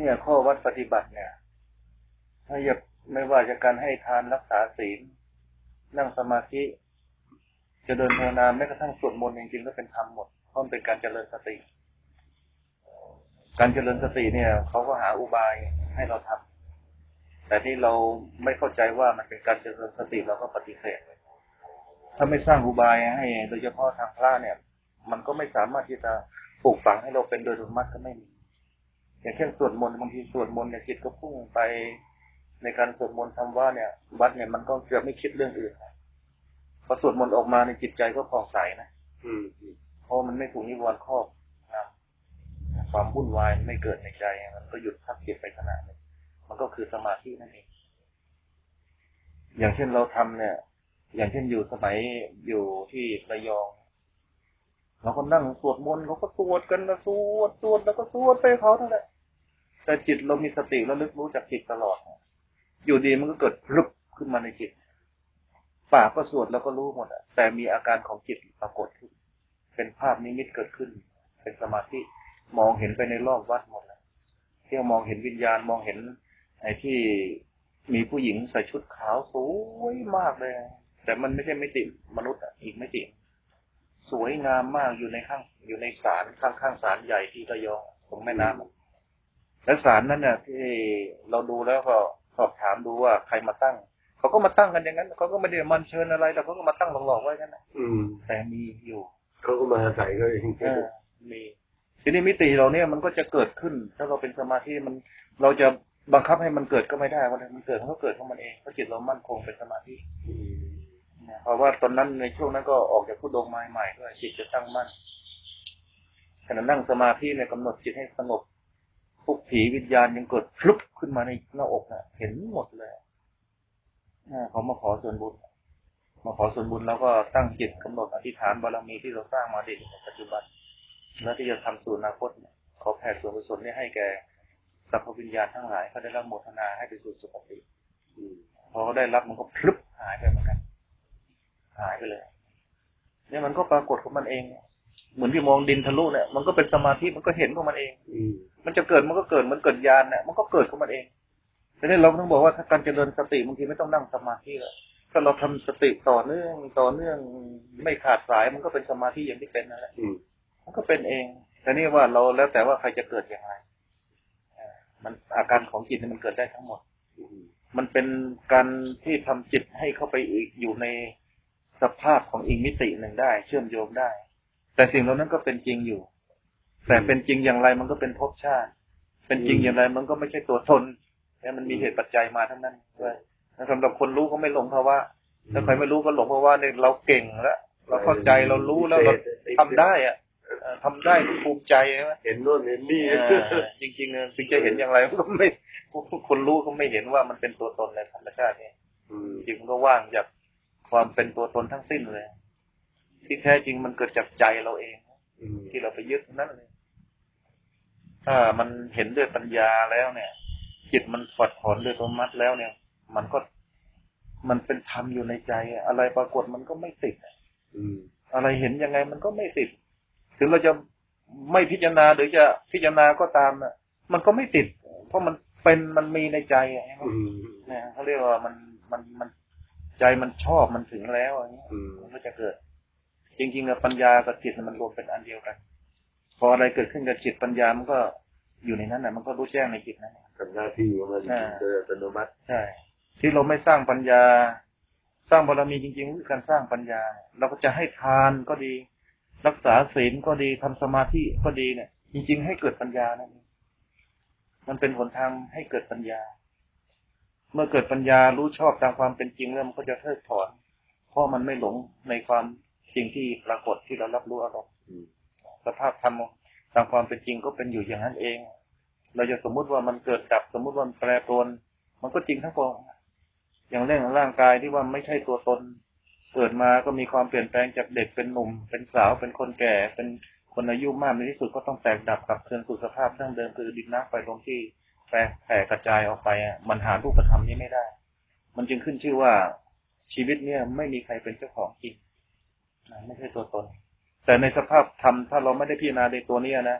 เนี่ย ข้อวัดปฏิบัติเนี่ยถ้าอยากไม่ว่าจะการให้ทานรักษาศีล นั่งสมาธิจะเดินภาวนาแม้กระทั่งสวดมนต์จริงๆก็เป็นธรรมหมดเพราะมันเป็นการเจริญสติ การเจริญสติเนี่ยเขาก็หาอุบายให้เราทำแต่ที่เราไม่เข้าใจว่ามันเป็นการเจริญสติเราก็ปฏิเสธถ้าไม่สร้างอุบายให้ โดยเฉพาะทางพระเนี่ย มันก็ไม่สามารถที่จะปลูกฝังให้เราเป็นโดยธรรมะก็ไม่มี อย่างเช่นสวดมนต์บางทีสวดมนต์เนี่ยจิตก็พุ่งไปในการสวดมนต์ทำว่าเนี่ยวัดเนี่ยมันก็จะไม่คิดเรื่องอื่นพอสวดมนต์ออกมาในจิตใจก็ผ่องใสนะอืมเพราะมันไม่ถูกนิวรณ์ครอบงำความวุ่นวายไม่เกิดในใจ มันก็หยุดพักจิตไปขนาดนึงมันก็คือสมาธินั่นเองอย่างเช่นเราทำเนี่ย อย่างเช่นอยู่สมัยอยู่ที่ระยองเราก็นั่งสวดมนต์เขาก็สวดกันนะสวดสวดแล้วก็สวดไปเขาทั้งนั้น แต่จิตเรามีสติแล้วลึกรู้จากจิตตลอด อยู่ดีมันก็เกิดรึบขึ้นมาในจิต ปากก็สวดแล้วก็รู้หมดอะแต่มีอาการของจิตปรากฏขึ้น เป็นภาพนิมิตเกิดขึ้น เป็นสมาธิมองเห็นไปในรอบวัดหมดเลยเที่ยวมองเห็นวิญญาณมองเห็นไอ้ที่มีผู้หญิงใส่ชุดขาวสวยมากเลย แต่มันไม่ใช่ไม่ติมนุษย์อะอีกไม่ติสวยงามมากอยู่ในข้างอยู่ในศาลข้างข้างศาลใหญ่ที่ระยองตรงแม่น้ำ และศาลนั้นเนี่ยที่เราดูแล้วก็สอบถามดูว่าใครมาตั้งเขาก็มาตั้งกันอย่างนั้นเขาก็ไม่ได้มันเชิญอะไรแต่เขาก็มาตั้งหลอกๆไว้นั่นแหละแต่มีอยู่เขาก็มาใส่ก็เองมีทีนี้มิติเราเนี่ยมันก็จะเกิดขึ้น ถ้าเราเป็นสมาธิมันเราจะบังคับให้มันเกิดก็ไม่ได้วันมันเกิดมันก็เกิดของมันเองเพราะจิตเรามั่นคงเป็นสมาธิเพราะว่าตอนนั้นในช่วงนั้นก็ออกจากผู้ดงไม้ใหม่ด้วยจิตจะตั้งมั่นขณะนั่งสมาธิในกำหนดจิตให้สงบ พวกผีวิญญาณยังเกิดพลุบขึ้นมาในหน้าอกนะเห็นหมดเลยเขามาขอส่วนบุญ มาขอส่วนบุญแล้วก็ตั้งจิตกำหนดอธิษฐานบารมีที่เราสร้างมาดีในปัจจุบัน และที่จะทำสู่อนาคตขอแผ่ส่วนกุศลนี้ให้แก่สรรพวิญญาณทั้งหลายเขาได้รับโมทนาให้ไปสู่สุคติพอเขาได้รับมันก็พลุบหายไปเหมือนกัน หายไปเลยเนี่ยมันก็ปรากฏของมันเอง เหมือนที่มองดินทะลุเนี่ยมันก็เป็นสมาธิมันก็เห็นของมันเองมันจะเกิดมันก็เกิดมันเกิดญาณเนี่ยมันก็เกิดของมันเองแต่นี่เราต้องบอกว่าถ้าการเจริญสติบางทีไม่ต้องนั่งสมาธิเลยถ้าเราทำสติต่อเนื่องต่อเนื่องไม่ขาดสายมันก็เป็นสมาธิอย่างที่เป็นนั่นแหละมันก็เป็นเองแต่นี่ว่าเราแล้วแต่ว่าใครจะเกิดอย่างไรมันอาการของจิตมันเกิดได้ทั้งหมดมันเป็นการที่ทำจิตให้เข้าไปอยู่ในสภาพของอีกมิติหนึ่งได้ เชื่อมโยงได้ แต่สิ่งเหล่านั้นก็เป็นจริงอยู่ แต่เป็นจริงอย่างไรมันก็เป็นภพชาติ เป็นจริงอย่างไรมันก็ไม่ใช่ตัวตนแต่มันมีเหตุปัจจัยมาทั้งนั้นด้วยสำหรับคนรู้ก็ไม่หลงเพราะว่าถ้าใครไม่รู้ก็หลงเพราะว่าเนี่ยเราเก่งแล้วเราเข้าใจเรารู้แล้วเราทำได้อะทำได้ภูมิใจเห็นโน่นเห็นนี่จริงๆเนี่ยจริงจะเห็นอย่างไรก็ไม่คนรู้ก็ไม่เห็นว่ามันเป็นตัวตนในธรรมชาติเนี่ยจริงก็ว่างจากความเป็นตัวตนทั้งสิ้นเลย ที่แท้จริงมันเกิดจากใจเราเองที่เราไปยึดนั่นเลยถ้ามันเห็นด้วยปัญญาแล้วเนี่ย จิตมันฝัดถอนด้วยธรรมัดแล้วเนี่ย มันก็มันเป็นธรรมอยู่ในใจ อะไรปรากฏมันก็ไม่ติดอะไรเห็นยังไงมันก็ไม่ติด ถึงเราจะไม่พิจารณาหรือจะพิจารณาก็ตามน่ะ มันก็ไม่ติด เพราะมันเป็นมันมีในใจเนี่ยเขาเรียกว่ามันมันมันใจมันชอบมันถึงแล้วอย่างนี้มันก็จะเกิด จริงๆกับปัญญากับจิตมันรวมเป็นอันเดียวกัน พออะไรเกิดขึ้นกับจิตปัญญามันก็อยู่ในนั้นแหละมันก็รู้แจ้งในจิตนั้นกับหน้าที่ของมันโดยอัตโนมัติใช่ที่เราไม่สร้างปัญญา สร้างบารมีจริงๆคือการสร้างปัญญา เราก็จะให้ทานก็ดี รักษาศีลก็ดีทำสมาธิก็ดีเนี่ย จริง ๆ ให้เกิดปัญญานั่นมันเป็นหนทางให้เกิดปัญญา เมื่อเกิดปัญญารู้ชอบตามความเป็นจริงแล้วมันก็จะเพิกถอนเพราะมันไม่หลงในความ จริงที่ปรากฏที่เรารับรู้อารมณ์สภาพธรรมตามความเป็นจริงก็เป็นอยู่อย่างนั้นเอง เราจะสมมุติว่ามันเกิดดับสมมุติว่ามันแปรปรวน มันก็จริงทั้งปวงอย่างเรื่องร่างกายที่ว่าไม่ใช่ตัวตน เกิดมาก็มีความเปลี่ยนแปลงจากเด็กเป็นหนุ่ม เป็นสาวเป็นคนแก่ เป็นคนอายุมากในที่สุดก็ต้องแตกดับกลับคืนสู่สภาพเรื่องเดิมคือดินน้ำไฟลมที่แแผ่กระจายออกไปอะมันหารูปธรรมนี้ไม่ได้ มันจึงขึ้นชื่อว่าชีวิตเนี่ยไม่มีใครเป็นเจ้าของจริง ไม่ใช่ตัวตน แต่ในสภาพธรรมถ้าเราไม่ได้พิจารณาในตัวนี้นะ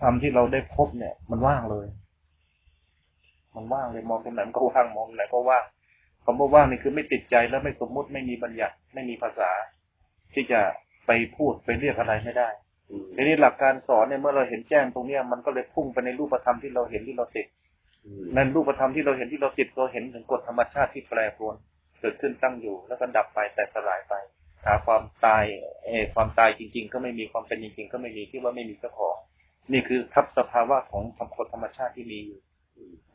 ธรรมที่เราได้พบเนี่ย มันว่างเลย มันว่างเลยมองตรงไหนมันก็ว่างมองตรงไหนก็ว่างคำว่าว่างนี่คือไม่ติดใจแล้วไม่สมมุติไม่มีบัญญัติไม่มีภาษา ที่จะไปพูดไปเรียกอะไรไม่ได้อืมทีนี้หลักการสอนเนี่ยเมื่อเราเห็นแจ้งตรงเนี้ยมันก็เลยพุ่งไปในรูปธรรมที่เราเห็นที่เราติดอืมในรูปธรรมที่เราเห็นที่เราติดเราเห็นถึงกฎธรรมชาติที่แปรปรวนเกิดขึ้นตั้งอยู่แล้วก็ดับไปแต่สลายไป หาความตายเออความตายจริง ๆ ก็ไม่มีความเป็นจริง ๆ ก็ไม่มีที่ว่าไม่มีเจ้าของ นี่คือทับสภาวะของกฎธรรมชาติที่มีอยู่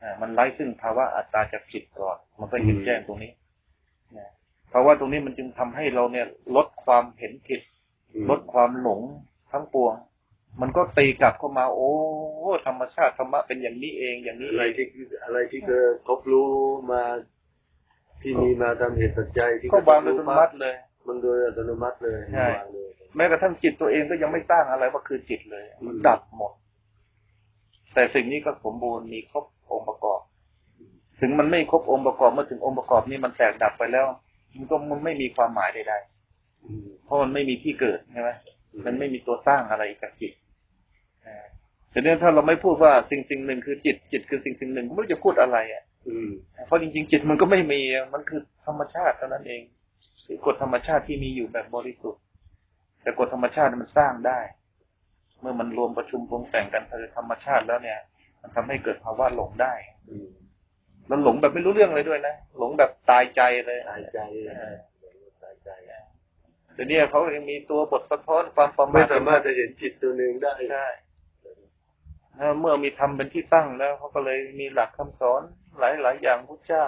อ่ามันไร้ซึ่งภาวะอัตตาจากจิตก่อน มันก็เห็นแจ้งตรงนี้นะภาวะตรงนี้มันจึงทำให้เราเนี่ยลดความเห็นผิดอืมลดความหลงทั้งปวง มันก็ตีกลับเข้ามา โอ้ธรรมชาติธรรมะเป็นอย่างนี้เองอย่างนี้อะไรเองที่อะไรที่เคยทบรู้มาที่มีมาตามเหตุปัจจัยที่ก็วางโดยอัตโนมัติเลย มันโดยอัตโนมัติเลยใช่วางเลยแม้กระทั่งจิตตัวเองก็ยังไม่สร้างอะไรว่าคือจิตเลย มันอืมดับหมด แต่สิ่งนี้ก็สมบูรณ์มีครบองค์ประกอบ ถึงมันไม่ครบองค์ประกอบเมื่อถึงองค์ประกอบนี้มันแตกดับไปแล้ว มันก็มันไม่มีความหมายใดอืมๆเพราะมันไม่มีที่เกิดใช่ไหมมันไม่มีตัวสร้างอะไรจากจิตอ่าแต่เนี่ยถ้าเราไม่พูดว่าสิ่งสิ่งหนึ่งคือจิต จิตคือสิ่งสิ่งหนึ่งไม่รู้จะพูดอะไรอะอืมเพราะจริงๆจิตมันก็ไม่มีอะมันคือธรรมชาติเท่านั้นเอง คือกฎธรรมชาติที่มีอยู่แบบบริสุทธิ์ แต่กฎธรรมชาติมันสร้างได้ เมื่อมันรวมประชุมปรุงแต่งกันโดยธรรมชาติแล้วเนี่ย มันทำให้เกิดภาวะหลงได้อืมแล้วหลงแบบไม่รู้เรื่องเลยด้วยนะหลงแบบตายใจเลยตายใจตายใจเดี๋ยวนี้เขายังมีตัวบทสะท้อนความประมาไม่ทสามารถจะเห็นจิตตัวหนึ่งได้ใช่แล้วเมื่อมีธรรมเป็นที่ตั้งแล้วเขาก็เลยมีหลักคำสอนหลายๆอย่างพุทธเจ้า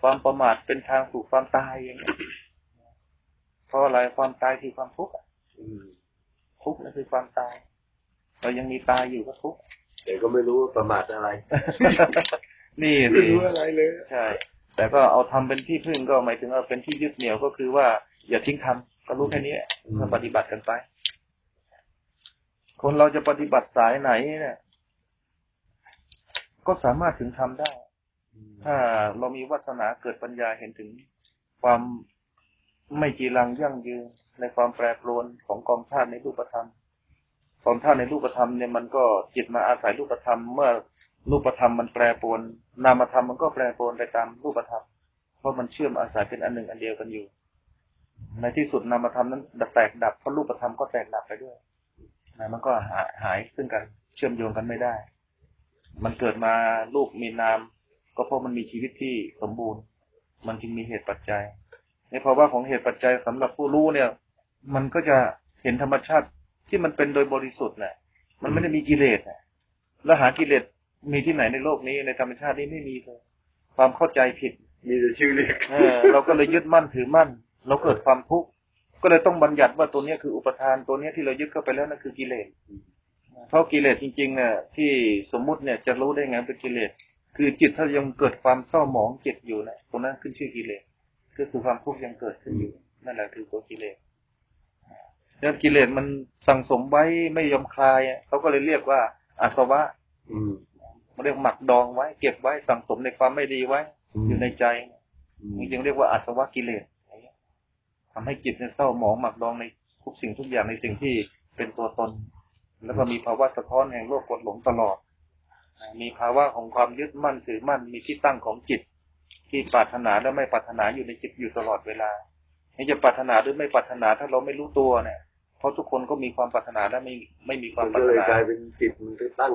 ความประมาทเป็นทางสู่ความตายอย่างนี้ยเพราะอะไรความตายคือความทุกข์อะอืมทุกข์นั่นคือความตาย เรายังมีตายอยู่ก็ทุกข์แต่ก็ไม่รู้ว่าประมาทอะไร นี่ไม่นี่รู้อะไรเลยใช่แต่ก็เอาทำเป็นที่พึ่งก็หมายถึงเอาเป็นที่ยึดเหนี่ยวก็คือว่าอย่าทิ้งทำก็รู้แค่นี้แหละก็ปฏิบัติกันไป คนเราจะปฏิบัติสายไหนเนี่ย ก็สามารถถึงทำได้ ถ้าเรามีวาสนาเกิดปัญญาเห็นถึงความไม่จีรังยั่งยืนในความแปรปรวนของกองธาตุในรูปธรรมกองธาตุในรูปธรรมเนี่ยมันก็จิตมาอาศัยรูปธรรม เมื่อรูปธรรมมันแปรปรวน นามธรรมมันก็แปรปรวนไปตามรูปธรรม เพราะมันเชื่อมอาศัยเป็นอันหนึ่งอันเดียวกันอยู่ ในที่สุดนามธรรมนั้นแตกดับเพราะรูปธรรมก็แตกดับไปด้วยนะมันก็หาหายซึ่งกันเชื่อมโยงกันไม่ได้ มันเกิดมารูปมีนาม ก็เพราะมันมีชีวิตที่สมบูรณ์ มันจึงมีเหตุปัจจัย ในภาวะของเหตุปัจจัยสำหรับผู้รู้เนี่ย มันก็จะเห็นธรรมชาติที่มันเป็นโดยบริสุทธิ์น่ะ มันไม่ได้มีกิเลสน่ะแล้วหากิเลสมีที่ไหนในโลกนี้ในธรรมชาตินี้ไม่มีเลยความเข้าใจผิด มีแต่ชื่อเรียกเออเราก็เลยยึดมั่นถือมั่น เราเกิดความทุกข์ก็เลยต้องบัญญัติว่าตัวเนี้ยคืออุปทานตัวเนี้ยที่เรายึดเข้าไปแล้วนั่นคือกิเลสเพราะกิเลสจริงๆเนี่ยที่สมมุติเนี่ยจะรู้ได้ไงเป็นกิเลส คือจิตถ้ายังเกิดความเศร้าหมองจิตอยู่นะตรงนั้นขึ้นชื่อกิเลสก็คือความทุกข์ยังเกิดขึ้นอยู่ นั่นแหละคือตัวกิเลสแล้วกิเลสมันสั่งสมไว้ไม่ยอมคลายอะเขาก็เลยเรียกว่าอาสวะอืมมันเรียกหมักดองไว้ เก็บไว้สั่งสมในความไม่ดีไว้อืมอยู่ในใจอืมมันจึงเรียกว่าอาสวะกิเลสทำให้จิตเนี่ยเศร้าหมองหมักดองในทุกสิ่งทุกอย่างในสิ่งที่เป็นตัวตน แล้วก็มีภาวะสะท้อนแห่งโลกกดหลงตลอด มีภาวะของความยึดมั่นถือมั่นมีที่ตั้งของจิต ที่ปรารถนาและไม่ปรารถนาอยู่ในจิตอยู่ตลอดเวลานี่จะปรารถนาหรือไม่ปรารถนาถ้าเราไม่รู้ตัวเนี่ยเพราะทุกคนก็มีความปรารถนาและไม่ไม่มีความมันปราก็รถเลยนากลายเป็นจิตมันก็ตั้ง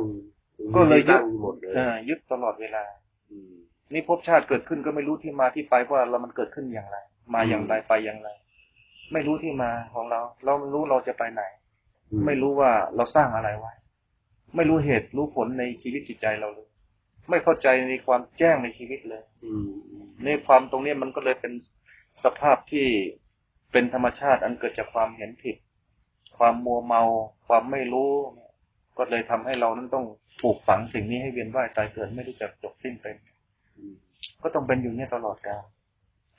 ก็เลยยึตั้ดงหมดเลยเออยึดตลอดเวลาอืมนี่ภพชาติเกิดขึ้นก็ไม่รู้ที่มาที่ไปว่าเรามันเกิดขึ้นอย่างไร มาอย่างไรไปอย่างไร ไม่รู้ที่มาของเรา เราไม่รู้เราจะไปไหน ไม่รู้ว่าเราสร้างอะไรไว้ ไม่รู้เหตุรู้ผลในชีวิตจิตใจเราเลย ไม่เข้าใจในความแจ้งในชีวิตเลยอืมอืมในความตรงนี้มันก็เลยเป็นสภาพที่เป็นธรรมชาติอันเกิดจากความเห็นผิด ความมัวเมา ความไม่รู้ ก็เลยทำให้เรานั้นต้องปลูกฝังสิ่งนี้ให้เวียนว่ายตายเกิดไม่รู้จักจบสิ้นเป็นอืมก็ต้องเป็นอยู่เนี่ยตลอดกาล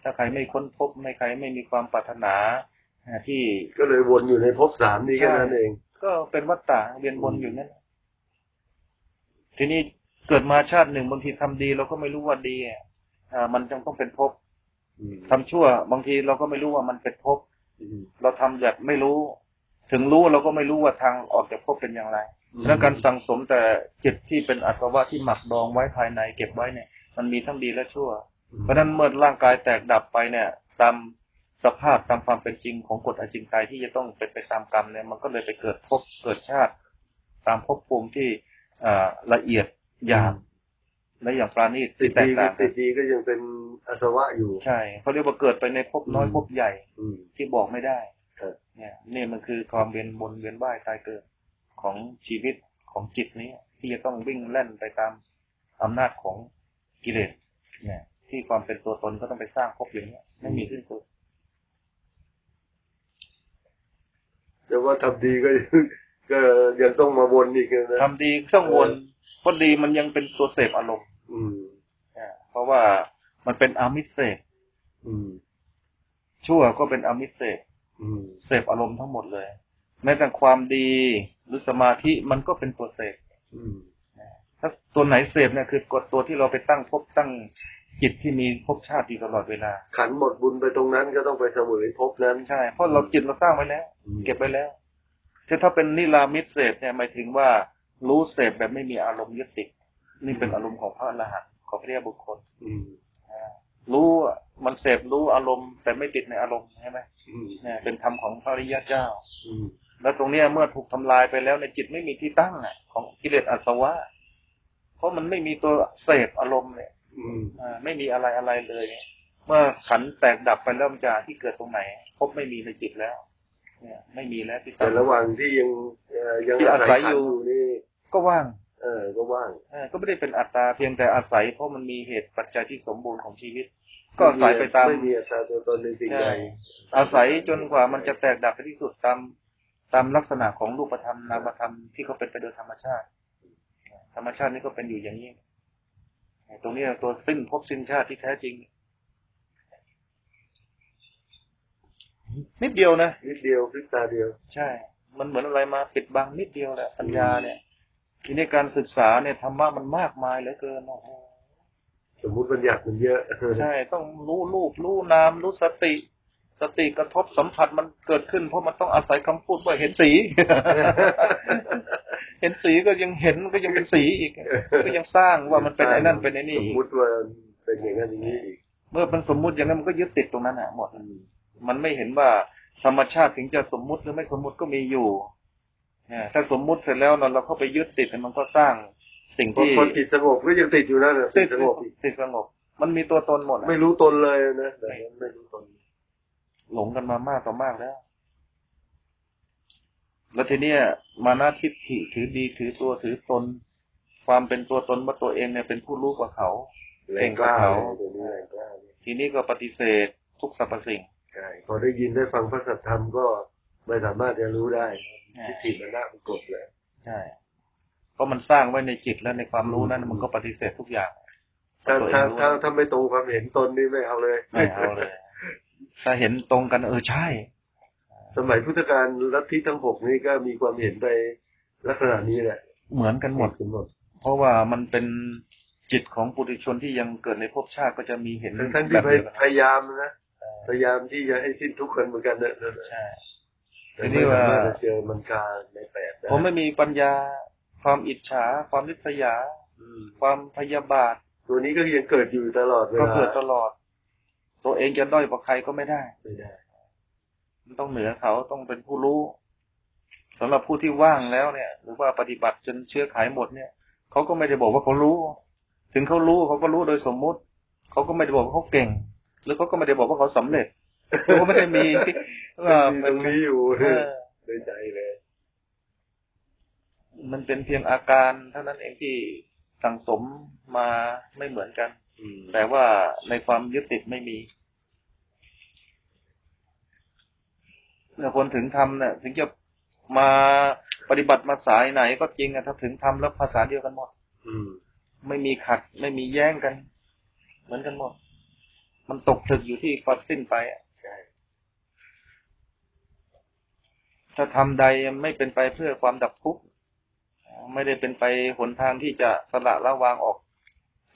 ถ้าใครไม่ค้นพบไม่ใครไม่มีความปรารถนาอ่าที่ก็เลยวนอยู่ในภพสามนี้แค่นั้นเอง ก็เป็นวัฏฏะเวียนวนอยู่นั่นแหละ ทีนี้เกิดมาชาติหนึ่งบางทีทำดี เราก็ไม่รู้ว่าดีอะอ่ามันจึงต้องเป็นภพอืมทำชั่ว บางทีเราก็ไม่รู้ว่ามันเป็นภพอืมเราทำแบบไม่รู้ ถึงรู้เราก็ไม่รู้ว่าทางออกจากภพเป็นอย่างไรแล้วการสั่งสมแต่จิตที่เป็นอาสวะที่หมักดองไว้ภายในเก็บไว้เนี่ย มันมีทั้งดีและชั่ว เพราะฉะนั้นเมื่อร่างกายแตกดับไปเนี่ย ตามสภาพตามความเป็นจริงของกฎอจินไตยที่จะต้องเป็นไปตามกรรมเนี่ยมันก็เลยไปเกิดภพเกิดชาติ ตามภพภูมิที่อ่า ละเอียดหยาบและอย่างปราณีตติที่ดแตกดีก็ต่างกัตินดดีก็ยังเป็นอาสวะอยู่ ใช่เขาเรียกว่าเกิดไปในภพน้อยอืมภพใหญ่อืมที่บอกไม่ได้ครับเนี่ยนี่มันคือความเวียนบนเวียนว่ายตายเกิดของชีวิตของจิตนี้ ที่จะต้องวิ่งแล่นไปตามอำนาจของกิเลสเนี่ยที่ความเป็นตัวตนก็ต้องไปสร้างภพอย่างเนี้ยไม่มีสิ้นสุดแต่ว่าทำดีก็ ก็ยังต้องมาวนอีกนะทำดีเครื่องวนเพราะดีมันยังเป็นตัวเสพอารมณ์อืมอ่าเพราะว่ามันเป็นอามิสเสพอืมชั่วก็เป็นอามิสเสพอืมเสพอารมณ์ทั้งหมดเลยแม้แต่ความดีหรือสมาธิมันก็เป็นตัวเสพอืมถ้าตัวไหนเสพเนี่ยคือกดตัวที่เราไปตั้งภพตั้งจิตที่มีภพชาติอยู่ตลอดเวลา ขันหมดบุญไปตรงนั้นก็ต้องไปเสวยภพนั้นใช่เพราะเราจิตเราสร้างไว้แล้วอืมเก็บไว้แล้ว คือถ้าเป็นนิรามิตเสพเนี่ยหมายถึงว่ารู้เสพแบบไม่มีอารมณ์ยึดติดนี่เป็นอารมณ์ของพระอรหันต์ของพระเรียบุคคลรู้มันเสพรู้อารมณ์ แต่ไม่ติดในอารมณ์ใช่ไหมเนี่ยเป็นธรรมของพระอริยเจ้าแล้วตรงเนี้ยเมื่อถูกทำลายไปแล้วในจิตไม่มีที่ตั้งอะ ของกิเลสอสวะเพราะมันไม่มีตัวเสพอารมณ์เนี่ยอืมไม่มีอะไรอะไรเลย เมื่อขันแตกดับไปแล้วมันจะที่เกิดตรงไหนพบไม่มีในจิตแล้ว เนี่ย ไม่มีแล้วที่แต่ตั้งระหว่างที่ยังเอ่อยังที่อาศัยอยู่ขันนี่ก็ว่าง เออ ก็ว่างเออก็ไม่ได้เป็นอัตตาเพียงแต่อาศัยเพราะมันมีเหตุปัจจัยที่สมบูรณ์ของชีวิต ก็อาศัยไปตามไม่มีอัตตาตัวตนในสิ่งใดใช่อาศัยจนกว่ามันจะแตกดับไปที่สุดตามตามลักษณะของรูปธรรมนามธรรมที่เขาเป็นไปโดยธรรมชาติ ธรรมชาตินี่ก็เป็นอยู่อย่างนี้ตรงนี้ตัวสิ้นภพสิ้นชาติที่แท้จริง นิดเดียวนะนิดเดียวพริบตาเดียว ใช่ มันเหมือนอะไรมาปิดบังนิดเดียวแหละปัญญาเนี่ยทีนี้การศึกษาเนี่ยธรรมะมันมากมายเหลือเกินโอ้โหสมมุติบัญญัติมันเยอะใช่ต้องรู้รูปรู้นามรู้สติ สติกระทบสัมผัสมันเกิดขึ้น เพราะมันต้องอาศัยคำพูดว่าเห็นสี เห็นสีก็ยังเห็นก็ยังเป็นสีอีก ก็ยังสร้างว่ามันเป็นไอ้นั่นเป็นไอ้นี่สมอีกมุติว่าเป็นอย่างนั้นอย่างนี้อีกเมื่อมันสมมุติอย่างนั้นมันก็ยึดติดตรงนั้นอะหมด มันไม่เห็นว่าธรรมชาติถึงจะสมมุติหรือไม่สมมุติก็มีอยู่เนี่ยถ้าสมมุติเสร็จแล้วเราเข้าไปยึดติดมันก็สร้างสิ่งพอที่คนจิตสงบก็ยังติดอยู่นั่นน่ะติติดดสงบอีกติดสงบ มันมีตัวตนหมดอะไม่รู้ตนเลยนะแต่นั้นไม่รู้ตน หลงกันมามากต่อมากแล้ว แล้วทีเนี้ยมานาทิฏฐิถือดีถือตัวถือตน ความเป็นตัวตนว่าตัวเองเนี่ยเป็นผู้รู้กว่าเขาแรงกล้าเลยตัวนี้แรงกล้าเลยทีนี้ก็ปฏิเสธทุกสรรพสิ่ง ใช่พอได้ยินได้ฟังพระสัทธรรมก็ไม่สามารถจะรู้ได้อ่าทิฏฐิมันน่ามันกดเลยใช่เพราะมันสร้างไว้ในจิตและในความรู้นั้นมันก็ปฏิเสธทุกอย่างถ้าตัวเอถ้างรู้ถ้าถ้าไม่ตรงความเห็นตนนี่ไม่เอาเลยไม่เอาเลย ถ้าเห็นตรงกันเออใช่ สมัยพุทธกาลลัทธิทั้งหกนี่ก็มีความเห็นไปลักษณะนี้แหละ เหมือนกันหมดกันหมด เพราะว่ามันเป็นจิตของปุถุชนที่ยังเกิดในภพชาติก็จะมีเห็นทั้งทั้งแบที่บพเดียวกันพยายามนะ พยายามที่จะให้สิ้นทุกข์กันเหมือนกันนะนั่นน่ะใช่แต่ทีนี้ไม่ว่าสามารถจะเจอมันกาในแปดได้ผมไม่มีปัญญา ความอิจฉา ความริษยาอืมความพยาบาท ตัวนี้ก็ยังเกิดอยู่ตลอดเวก็ลาเกิดตลอด ตัวเองจะด้อยกว่าใครก็ไม่ได้ไม่ได้ มันต้องเหนือเขาต้องเป็นผู้รู้สำหรับผู้ที่ว่างแล้วเนี่ย หรือว่าปฏิบัติจนเชื้อไขหมดเนี่ยเขาก็ไม่ได้บอกว่าเขารู้ ถึงเขารู้เขาก็รู้โดยสมมุติเขาก็ไม่ได้บอกว่าเขาเก่ง หรือเขาก็ไม่ได้บอกว่าเขาสำเร็จเขาก็ไม่ได้มีว่ามันมันมีตรงนี้อยู่เออในใจเลย มันเป็นเพียงอาการเท่านั้นเองที่สั่งสมมาไม่เหมือนกันอืมแต่ว่าในความยึดติดไม่มีเมื่อคนถึงทำเนี่ยถึงจะมาปฏิบัติมาสายไหนก็จริงอะถ้าถึงทำแล้วภาษาเดียวกันหมด อืม ไม่มีขัด ไม่มีแย้งกัน เหมือนกันหมด มันตกผลึกอยู่ที่ความสิ้นไปอะใช่ถ้าทำใดไม่เป็นไปเพื่อความดับทุกข์ไม่ได้เป็นไปหนทางที่จะสละละวางออก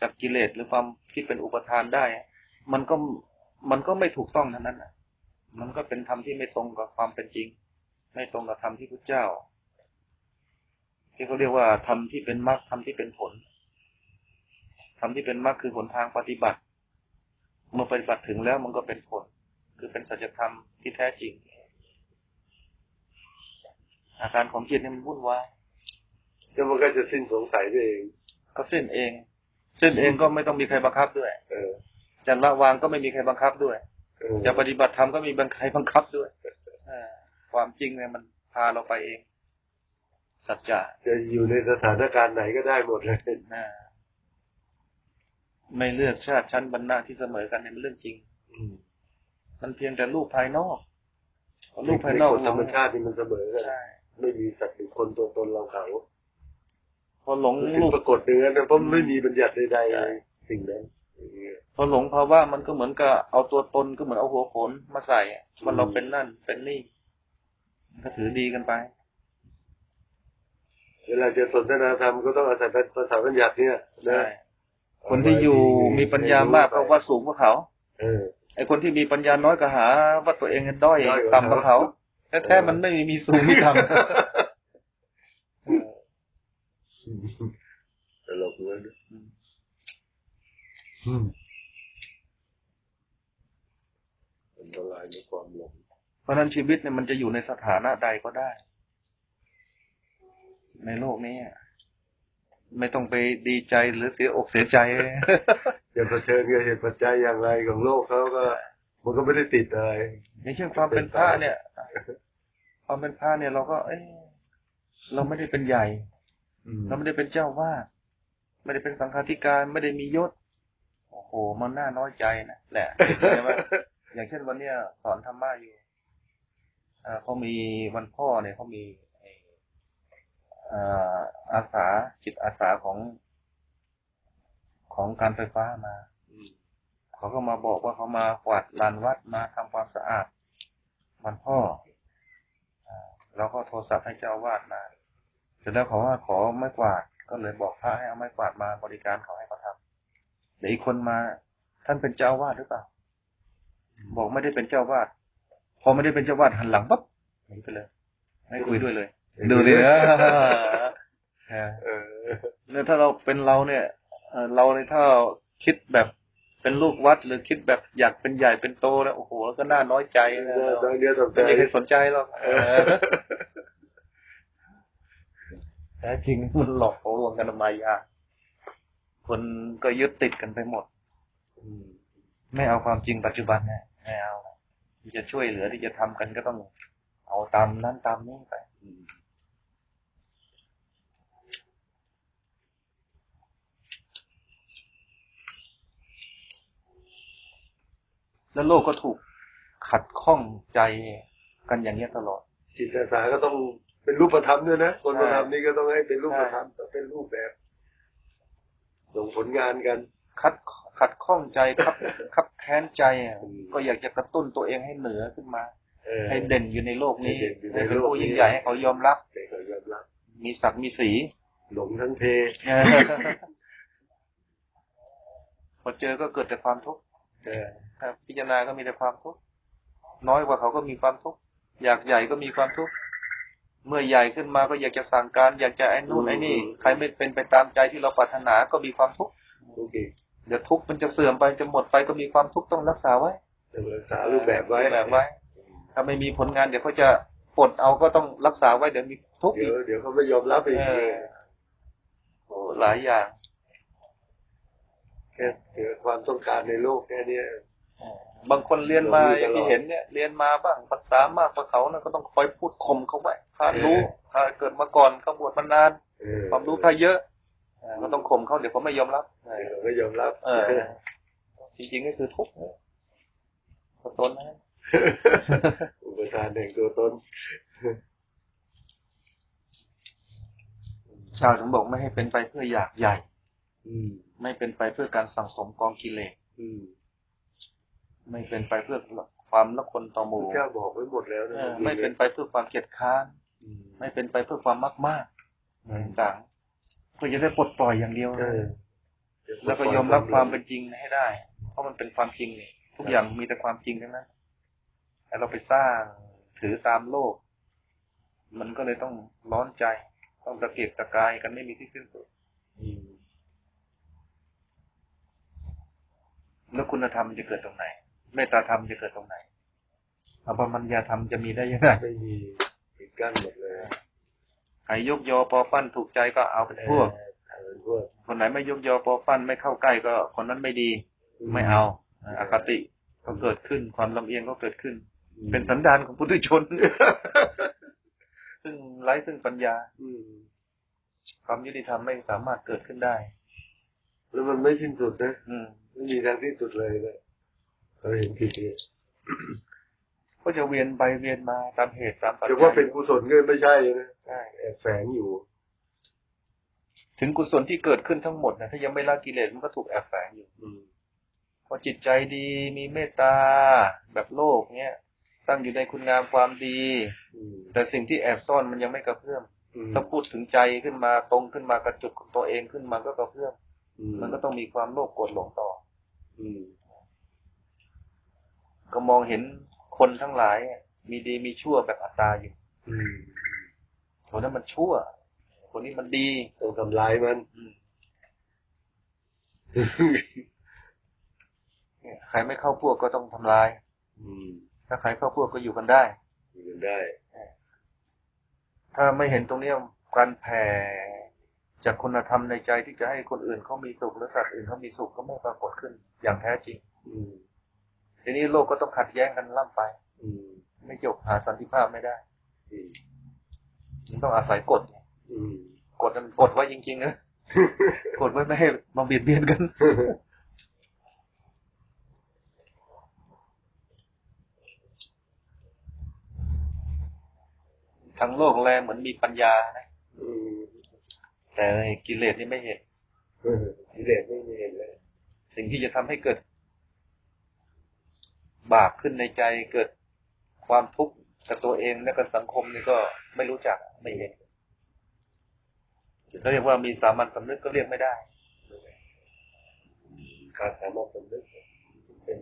จากกิเลสหรือความคิดเป็นอุปทานได้ มันก็มันก็ไม่ถูกต้องทั้งนั้นน่ะมันก็เป็นธรรมที่ไม่ตรงกับความเป็นจริง ไม่ตรงกับธรรมที่พระเจ้าทที่เขาเรียกว่าทำที่เป็นมรรคทำที่เป็นผลทำที่เป็นมรรคคือผลทางปฏิบัติ เมื่อปฏิบัติถึงแล้วมันก็เป็นผล คือเป็นสัจธรรมที่แท้จริง อาการของจิตเนี่ยมันวุ่นวายแล้วมันก็จะสิ้นสงสัยไปเอง ก็เส้นเองเส้นเองก็ไม่ต้องมีใครบังคับด้วย เออจะละวางก็ไม่มีใครบังคับด้วยเออจะปฏิบัติธรรมก็มีบังใครบังคับด้วยเออความจริงเนี่ยมันพาเราไปเอง สัจจะจะอยู่ในสถานการณ์ไหนก็ได้หมดเลยนะ ไม่เลือกชาติชั้นบรรณะที่เสมอกันเนี่ยมันเรื่องจริง อืมมันเพียงแต่รูปภายนอกรูปภายนอกในกฎธรรมชาตินี่มันเสมอกันใช่ไม่มีสัตว์หรือคนตัวตนเราเขาพอหลงถึงรูปปรากฏเนื้อนะเพราะไม่มีบัญญัติใดใช่ๆสิ่งนั้นอย่างเงี้ยพอหลงภาวะมันก็เหมือนกับเอาตัวตนก็เหมือนเอาหัวโขนมาใส่อะมันเราเป็นนั่นเป็นนี่ก็ถือดีกันไปเวลาจะสนทนาธรรมก็ต้องอาศัยภาษาบัญญัติเนี่ยใช่นะ คนที่อยู่มีปัญญามากก็ว่าสูงกว่าเขาเออไอ้คนที่มีปัญญาน้อยก็หา ว่าตัวเองด้อยด้อยกว่าต่ำกว่าเขาเขาแท้ๆมันไม่มีมีสูงมีต่ำเออตลกเหมือนกันอืมอืมอันตรายในความหลงเพราะฉะนั้นชีวิตเนี่ยมันจะอยู่ในสถานะใดก็ได้ ในโลกนี้อะ ไม่ต้องไปดีใจหรือเสียอกเสียใจจะเผชิญกับเหตุปัจจัยอย่างไรของโลกเขาก็มันก็ไม่ได้ติดอะไรอย่างเช่นความเป็นพระเนี่ย ความเป็นพระเนี่ยเราก็ เอ้ยเราไม่ได้เป็นใหญ่อืมเราไม่ได้เป็นเจ้าวาดไม่ได้เป็นสังฆาธิการไม่ได้มียศโอ้โห มันน่าน้อยใจนะแหละเห็นไหมอย่างเช่นวันเนี้ยสอนธรรมะอยู่อ่าเขามีวันพ่อเนี่ยเขามีไอ้ อ่าอาสาจิตอาสาของของการไฟฟ้ามาอืมเขาก็มาบอกว่าเขามากวาดลานวัดมาทำความสะอาดวันพ่ออ่าแล้วก็โทรศัพท์ให้เจ้าอาวาดมาเสร็จแล้วเขาว่าขอไม้กวาด ก็เลยบอกพระให้เอาไม้กวาดมาบริการเขาให้เขาทำเดี๋ยวอีกคนมา ท่านเป็นเจ้าอาวาดหรือเปล่า บอกไม่ได้เป็นเจ้าอาวาด พอไม่ได้เป็นเจ้าอาวาดหันหลังปั๊บหนีไปเลย ไม่คุยด้วยเลย ดูดินะเออ เออเนี่ยถ้าเราเป็นเราเนี่ยเอ่อเราเนี่ยถ้าคิดแบบเป็นลูกวัดหรือคิดแบบอยากเป็นใหญ่เป็นโตแล้วโอ้โหแล้วก็น่าน้อยใจนะตอนเดียวตกใจไม่มีใครสนใจหรอกเออแท้จริงมันหลอกลวงกันมายาคนก็ยึดติดกันไปหมดอืมไม่เอาความจริงปัจจุบันเนี่ยไม่เอาที่จะช่วยเหลือที่จะทำกันก็ต้องเอาตามนั้นตามนี้ไป อืม แล้วโลกก็ถูกขัดข้องใจกันอย่างเงี้ยตลอด จิตอาสาก็ต้องเป็นรูปธรรมด้วยนะคนใช่มาทำนี่ก็ต้องให้เป็นรูปธรรมต้องเป็นรูปแบบส่งผลงานกันขัดขัดข้องใจครับคับแค้นใจอะอืมก็อยากจะกระตุ้นตัวเองให้เหนือขึ้นมาเออให้เด่นอยู่ในโลกนี้ให้เด่นอยู่ในให้เป็นโลกผู้นี้ยิ่งใหญ่ให้เขายอมรับแต่ก็ยอมรับ มีศักดิ์มีสี หลงทั้งเพพอเจอก็เกิดแต่ความทุกข์ เออครับพิจารณาก็มีแต่ความทุกข์น้อยกว่าเขาก็มีความทุกข์อยากใหญ่ก็มีความทุกข์เมื่อใหญ่ขึ้นมาก็อยากจะสั่งการ อยากจะไอ้นู่นไอ้นี่ใครไม่เป็นไปตามใจที่เราปรารถนาก็มีความทุกข์โอเคเดี๋ยวทุกข์มันจะเสื่อมไปจะหมดไปก็มีความทุกข์ต้องรักษาไว้จะรักษารูปแบบไว้รูปแบบไว้ ถ้าไม่มีผลงานเดี๋ยวเขาจะปลดเอาก็ต้องรักษาไว้เดี๋ยวมีทุกข์เดี๋อียกวเดี๋ยวเขาไม่ยอมรับอีกเออโอ้หลายอย่าง แค่เกิดความต้องการในโลกแค่เนี้ยบางคนเรียนมาเรามีตลอดอย่างที่เห็นเนี่ย เรียนมาบ้างภาษามากกว่าเขานะก็ต้องคอยพูดข่มเขาไว้ข้ารู้ข้าเกิดมาก่อนข้าบวชมานานเออความรู้ข้าเยอะเออก็ต้องข่มเขาเดี๋ยวเขาไม่ยอมรับเดี๋ยวเขาไม่ยอมรับเออจริงๆก็คือทุกข์นะตัวตนนะอุปทานแห่งตัวตนชาวถึงบอกไม่ให้เป็นไปเพื่ออยากใหญ่ อืม ไม่เป็นไปเพื่อการสั่งสมกองกิเลสอืมไม่เป็นไปเพื่อความละคนต่อหมู่พระเจ้าบอกไว้หมดแล้วนะเออไม่เป็นไปเพื่อความเกียจค้านอืมไม่เป็นไปเพื่อความมากมากๆต่างๆเพื่อจะได้ปลดปล่อยอย่างเดียวเอเลยอแล้วก็ยอมรับความเป็นจริงให้ได้ เพราะมันเป็นความจริงนี่ทุกอย่างมีแต่ความจริงทั้งนั้นแต่เราไปสร้างถือตามโลก มันก็เลยต้องร้อนใจ ต้องตะเกียกตะกายกันไม่มีที่สิ้นสุด อืม แล้วคุณธรรมจะเกิดตรงไหนเมตตาธรรมจะเกิดตรงไหนอภมัญญาธรรมจะมีได้ยังไงไม่มีปิดกั้นหมดเลยใครยกยอปอปั้นถูกใจก็เอาเป็นพวกเออเป็นพวกคนไหนไม่ยกยอปอปั้นไม่เข้าใกล้ก็ คนนั้นไม่ดีไม่เอาอคติก็เกิดขึ้นความลำเอียงก็เกิดขึ้น เป็นสันดานของปุถุชน ซึ่งไร้ซึ่งปัญญาอืมความยุติธรรมไม่สามารถเกิดขึ้นได้ แล้วมันไม่สิ้นสุดนะอืม ไม่มีทางสิ้นสุดเลยนะเราเห็นผิดเนี่ยก็จะเวียนไปเวียนมาตามเหตุตามปัจจัจะยว่าเป็นกุศลก็ไม่ใช่นะใช่แอบแฝงอยู่ ถึงกุศลที่เกิดขึ้นทั้งหมดนะถ้ายังไม่ละกิเลสมันก็ถูกแอบแฝงอยู่อืมพอจิตใจดีมีเมตตาแบบโลกเนี้ยตั้งอยู่ในคุณงามความดีอืมแต่สิ่งที่แอบซ่อนมันยังไม่กระเพื่อมอืมถ้าพูดถึงใจขึ้นมาตรงขึ้นมากระจุดของตัวเองขึ้นมาก็กระเพื่อมอืมมันก็ต้องมีความโลภโกรธหลงต่ออืม ก็มองเห็นคนทั้งหลาย มีดีมีชั่วแบบอัตตาอยู่อืมคนนั้นมันชั่ว คนนี้มันดีต้องทำลายมันอืมเนี่ยใครไม่เข้าพวกก็ต้องทำลายอืมถ้าใครเข้าพวกก็อยู่กันได้ อยู่กันได้ ถ้าไม่เห็นตรงเนี้ยการแผ่ จากคุณธรรมในใจที่จะให้คนอื่นเขามีสุขหรือสัตว์อื่นเขามีสุขก็ไม่ปรากฏขึ้น อย่างแท้จริง อืมทีนี้โลกก็ต้องขัดแย้งกันล่ำไป อืมไม่จบหาสันติภาพไม่ได้ อืมมันต้องอาศัยกฎอืมกฎมันกฎไว้จริงๆนะกฎไว้ไม่ให้มาเบียดเบียนกันทั้งโลกแลเหมือนมีปัญญานะอืม แต่กิเลสนี่ไม่เห็นกิเลสไม่มีเห็นเลยสิ่งที่จะทำให้เกิด บาปขึ้นในใจเกิดความทุกข์กับตัวเองและกับสังคมนี่ก็ไม่รู้จักไม่เห็นเขาเรียกว่ามีสามัญสำนึกก็เรียกไม่ได้การสามารถสำนึกเป็น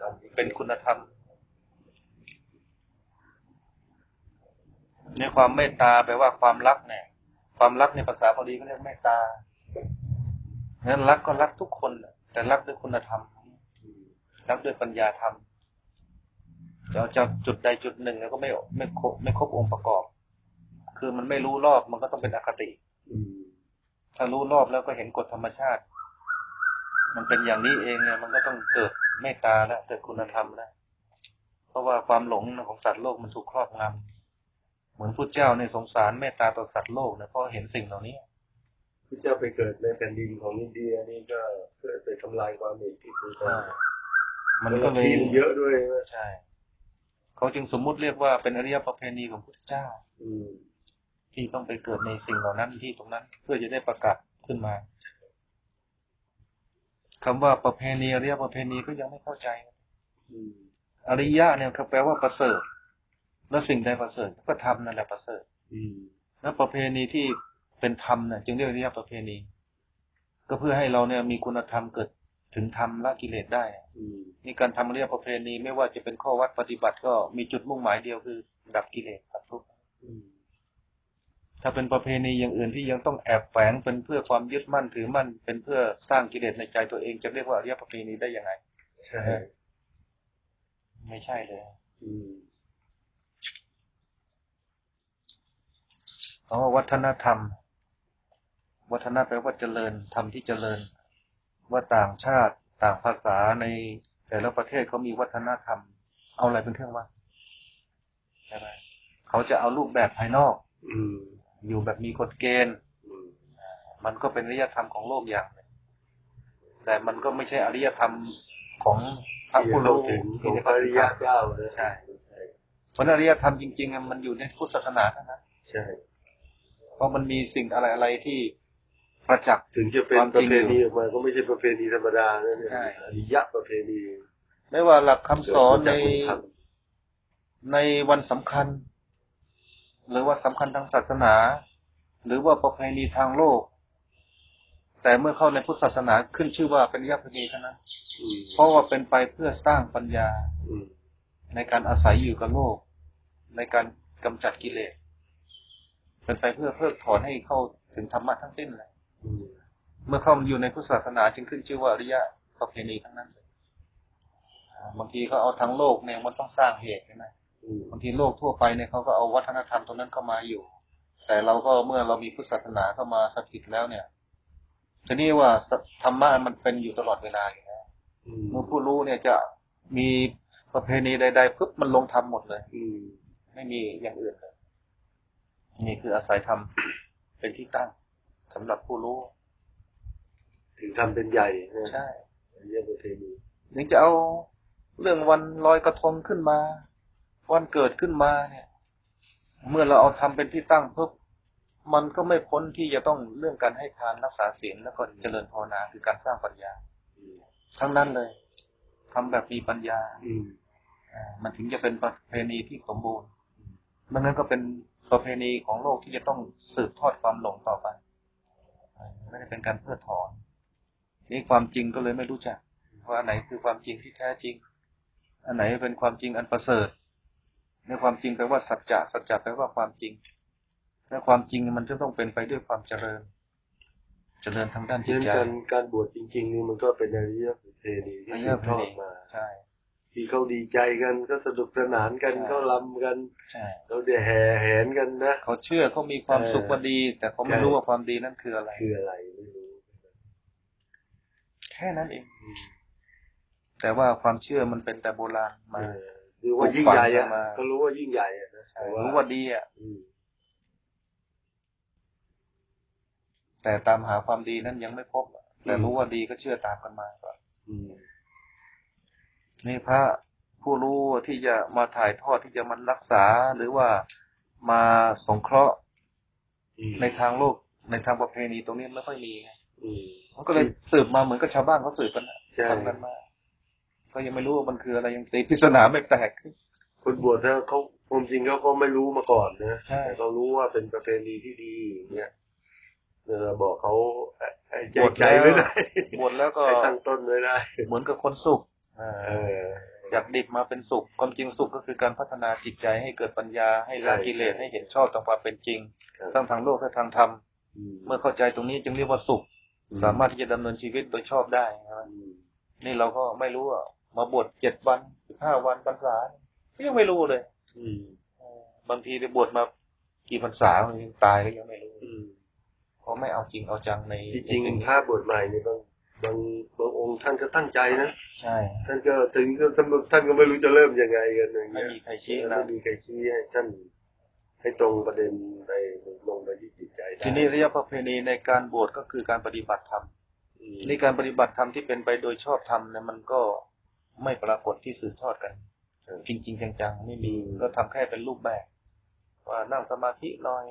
คำที่เป็นคุณธรรมในความเมตตาแปลว่าความรักเนี่ย ความรักในภาษาบาลีก็เรียกเมตตางั้นรักก็รักทุกคน แต่รักด้วยคุณธรรม รักด้วยปัญญาธรรมจะจากจุดใดจุดหนึ่งแล้วก็ไม่ไม่ครบไม่ครบองค์ประกอบ คือมันไม่รู้รอบมันก็ต้องเป็นอคติถ้ารู้รอบแล้วก็เห็นกฎธรรมชาติ มันเป็นอย่างนี้เองเนี่ยมันก็ต้องเกิดเมตตาแล้วเกิดคุณธรรมแล้วเพราะว่าความหลงของสัตว์โลกมันถูกครอบงำ เหมือนพุทธเจ้าในยสงสารเมตตาต่อสัตว์โลกนะเพราะเห็นสิ่งเหล่านี้พระเจ้าไปเกิดในแผ่นดินของอินเดียนี่ก็เพื่อไปทำลายความเห็นผิดของเขามันก็เลยที่เยอะด้วยนะใช่เขาจึงสมมุติเรียกว่าเป็นอริยประเพณีของพุทธเจ้า อืมที่ต้องไปเกิดในสิ่งเหล่านั้นที่ตรงนั้น เพื่อจะได้ประกาศขึ้นมาคำว่าประเพณีอริยประเพณีก็ยังไม่เข้าใจอืมอริยะเนี่ยเขาแปลว่าประเสริฐ แล้วสิ่งใดประเสริฐก็ธรรมนั่นแหละประเสริฐอืมแล้วประเพณีที่เป็นธรรมเนี่ยจึงเรียกอริยประเพณี ก็เพื่อให้เราเนี่ยมีคุณธรรมเกิดถึงธรรมละกิเลสได้อืมนี่การทำอริยประเพณีไม่ว่าจะเป็นข้อวัดปฏิบัติก็มีจุดมุ่งหมายเดียวคือ ดับกิเลสดับทุกข์อืมถ้าเป็นประเพณีอย่างอื่นที่ยังต้องแอบแฝงเป็นเพื่อความยึดมั่นถือมั่นเป็นเพื่อสร้างกิเลสในใจตัวเองจะเรียกว่าอริยประเพณีได้ยังไง ใช่ ไม่ใช่เลย อืม เพ ราะว่าวัฒนธรรม วัฒนแปลว่าเจริญธรรมที่เจริญ ว่าต่างชาติต่างภาษาในแต่ละประเทศเขามีวัฒนธรรม เอาอะไรเป็นเครื่องวัดใช่ไหมเขาจะเอารูปแบบภายนอก อืมอยู่แบบมีกฎเกณฑ์อืมมันก็เป็นอริยธรรมของโลกอย่างหนึ่งแต่มันก็ไม่ใช่อริยธรรมของพระที่ผู้เรารู้ถึงของที่พระอริยะเจ้านะใช่เพราะอริยธรรมจริงๆอะมันอยู่ในพุทธศาสนาเท่านั้นใช่เพ ราะมันมีสิ่งอะไรอะไรๆที่ประจักษ์ถึงจะเป็นความปจริระงเพณีออกมาก็ไม่ใช่ประเพณีธรรมดานะเนี่ยใช่อริยะประเพณี ไม่ว่าหลักคำสอนในเกิดจากคุณธรรมในวันสำคัญ หรือว่าสำคัญทางศาสนา หรือว่าประเพณีทางโลก แต่เมื่อเข้าในพุทธศาสนาขึ้นชื่อว่าเป็นอริยประเพณีเท่านั้นอืมเพราะว่าเป็นไปเพื่อสร้างปัญญาอืมในการอาศัยอยู่กับโลก ในการกำจัดกิเลส เป็นไปเพื่อเพิกถอนให้เข้าถึงธรรมะทั้งสิ้นเลยอืมเมื่อเข้ามาอยู่ในพุทธศาสนาจึงขึ้นชื่อว่าอริยะประเพณีทั้งนั้นเลยอ่าบางทีเขาเอาทั้งโลกเนี่ยมันต้องสร้างเหตุใช่ไหมอืมบางทีโลกทั่วไปเนี่ยเขาก็เอาวัฒนธรรมตรงนั้นเข้ามาอยู่ แต่เราก็เมื่อเรามีพุทธศาสนาเข้ามาสถิตแล้วเนี่ยทีนี้ว่าธรรมะมันเป็นอยู่ตลอดเวลาอยู่แล้วอืมเมื่อผู้รู้เนี่ยจะมีประเพณีใดๆปุ๊บมันลงธรรมหมดเลยอืมไม่มีอย่างอื่นเลย นี่คืออาศัยธรรมเป็นที่ตั้งสำหรับผู้รู้ ถึงทำเป็นใหญ่นะใช่เรื่องประเพณีถึงจะเอาเรื่องวันลอยกระทงขึ้นมา วันเกิดขึ้นมาเนี่ย เมื่อเราเอาทำเป็นที่ตั้งปุ๊บมันก็ไม่พ้นที่จะต้องเรื่องการให้ทานรักษาศีลแล้วก็เจริญภาวนาคือการสร้างปัญญาอืมทั้งนั้นเลยทำแบบมีปัญญา อืมอ่ามันถึงจะเป็นประเพณีที่สมบูรณ์ดังนั้นก็เป็น ประเพณีของโลกที่จะต้องสืบทอดความหลงต่อไปอ่าไม่ได้เป็นการเพื่อถอน นี่ความจริงก็เลยไม่รู้จักว่าอันไหนคือความจริงที่แท้จริง อันไหนเป็นความจริงอันประเสริฐในความจริงแปลว่าสัจจะสัจจะแปลว่าความจริงและความจริงมันจะต้องเป็นไปด้วยความเจริญ เจริญทางด้านจิตเรื่องใจการการบวชจริง ๆ นี่มันก็เป็นอริยประเพณีที่ระสืยะบเพทอดณีมาใช่ ที่เขาดีใจกันก็สนุกสนานกันใช่เขาลำกันใช่เขาเดี๋ยวแห่แหนกันนะเขาเชื่อเขามีความเออสุขว่าดี แต่เขาไม่ใช่รู้ว่าความดีนั่นคืออะไรคืออะไรไม่รู้แค่นั้นเองอืมแต่ว่าความเชื่อมันเป็นแต่โบราณเอมาอคือว่ายิ่งใหญ่อะปลูกฝังกันมาก็รู้ว่ายิ่งใหญ่อะนะใช่แต่รู้ว่าดีอะอืมแต่ตามหาความดีนั้นยังไม่พบอะแต่รู้ว่าดีก็เชื่อตามกันมาก่อนอืม นี่พระผู้รู้ที่จะมาถ่ายทอดที่จะมันรักษาหรือว่ามาสงเคราะห์อืมในทางโลกในทางประเพณีตรงนี้ไม่ค่อยมีไงอืมมันก็เลยสืบมาเหมือนกับชาวบ้านเขาสืบกันอะใช่ทำกันมา ก็ยังไม่รู้ว่ามันคืออะไรยังตีปริศนาไม่แตกคนบวชถ้าเขาความจริงเขาก็ไม่รู้มาก่อนนะใช่แต่เขารู้ว่าเป็นประเพณีที่ดีอย่างเงี้ยเออบอกเขาให้ใจบวชใจแล้วไว้ได้บวชแล้วก็ให้ตั้งต้นไว้ได้เหมือนกับคนสุขเออจากดิบมาเป็นสุข ความจริงสุขก็คือการพัฒนาจิตใจให้เกิดปัญญาให้ละใช่กิเลสให้เห็นชอบตามความเป็นจริงครับทั้งทางโลกและทางธรรมอืมเมื่อเข้าใจตรงนี้จึงเรียกว่าสุข สามารถที่จะดำเนินชีวิตโดยชอบได้นะครับอืมนี่เราก็ไม่รู้อะมาบวชเจ็ดวันสิบห้าวันพรรษาก็ยังไม่รู้เลย อืมเออบางทีได้บวชมากี่พรรษายังตายก็ยังไม่รู้อืมเพราะไม่เอาจริงเอาจังในจริงในๆพระบวชใหม่เนี่ยบาง บางบางองค์ท่านก็ตั้งใจนะใช่ท่านก็ถึงก็ท่านท่านก็ไม่รู้จะเริ่มยังไงกันอย่างไม่เงี้ยมีใครชี้ไม่นะมีใครชี้ให้ท่านให้ตรงประเด็นในลงไปที่จิตใจได้ทีนี้ระยะประเพณีในการบวชก็คือการปฏิบัติธรรมอืมนี่การปฏิบัติธรรมที่เป็นไปโดยชอบธรรมเนี่ยมันก็ไม่ปรากฏที่สืบทอดกันจริงๆจังๆไม่มีก็ทำแค่เป็นรูปแบบ ว่านั่งสมาธิหน่อย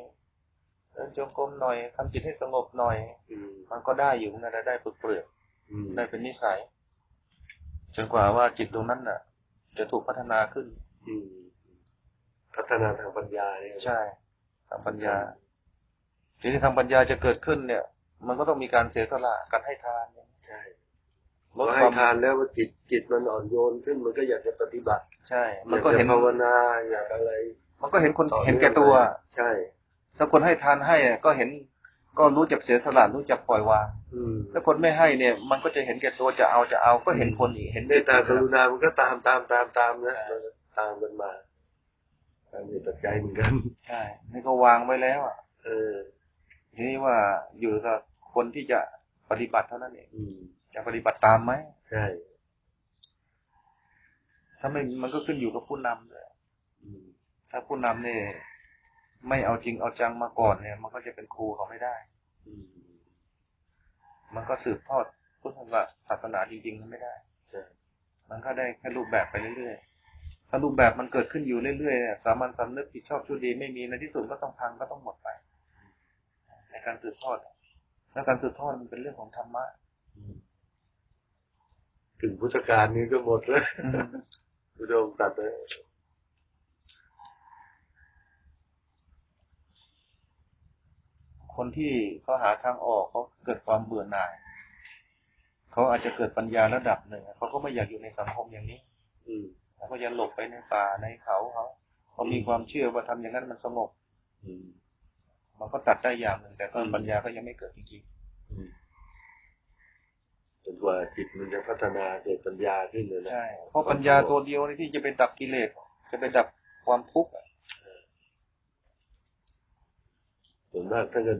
เดินจงกรมหน่อยทำจิตให้สงบหน่อยอืมมันก็ได้อยู่นะได้เปลือกอืมๆ ได้เป็นนิสัย จนกว่าว่าจิตตรงนั้นน่ะ จะถูกพัฒนาขึ้น อืมพัฒนาทางปัญญาเนี่ยใช่ ทางปัญญา ทีนี้ทางปัญญาจะเกิดขึ้นเนี่ย มันก็ต้องมีการเสียสละการให้ทานเนี่ยใช่ลดพอคให้วามทานแล้วว่าจิตจิตมันอ่อนโยนขึ้นมันก็อยากจะปฏิบัติ ใช่อมันยากก็จะเห็นภาวนาอยากอะไร มันก็เห็นคนต่อเห็นแก่ตัว ใช่ ถ้าคนให้ทานให้เนี่ยก็เห็น ก็รู้จักเสียสละรู้จักปล่อยวางอืม ถ้าคนไม่ให้เนี่ย มันก็จะเห็นแก่ตัวจะเอาจะเอาก็เห็นคนอีกเห็นเมตตากรุณา มันก็ตามตามตามตามนะมันก็ตามมันมาตามเหตุปัจจัยเหมือนกันใช่นี่ก็วางไว้แล้วอะ เออทีนี้ว่าอยู่กับคนที่จะปฏิบัติเท่านั้นเองอืมจะปฏิบัติตามไหมใช่ถ้าไม่มันก็ขึ้นอยู่กับผู้นำเลยอืมถ้าผู้นำเนี่ยไม่เอาจริงเอาจังมาก่อนเนี่ย มันก็จะเป็นครูเขาไม่ได้ อืม มันก็สืบทอดพุทธศาสนาจริงๆมันไม่ได้ใช่มันก็ได้แค่รูปแบบไปเรื่อยๆถ้ารูปแบบมันเกิดขึ้นอยู่เรื่อยๆเนี่ยสามัญสำนึกผิดชอบชั่วดีไม่มีในที่สุดก็ต้องพังก็ต้องหมดไป ในการสืบทอด แล้วการสืบทอดมันเป็นเรื่องของธรรมะอืมถึงพุทธกาลนี้ก็หมดแล้วพุทธองค์ตัดเลย คนที่เขาหาทางออกเขาเกิดความเบื่อหน่ายเขาอาจจะเกิดปัญญาระดับหนึ่งเขาก็ไม่อยากอยู่ในสังคมอย่างนี้ อืมเขาก็จะหลบไปในป่าในเขาเขาเขามีความเชื่อว่าทำอย่างนั้นมันสงบ อืมมันก็ตัดได้อย่างหนึ่งแต่ก็อืมปัญญาก็ยังไม่เกิดจริงจนกว่าจิตมันจะพัฒนาเกิดปัญญาขึ้นเลยๆนะใช่เพราะปัญญาตัวเดียวนี่ที่จะไปดับกิเลสจะไปดับความทุกข์อะ ส่วนมากท่านก็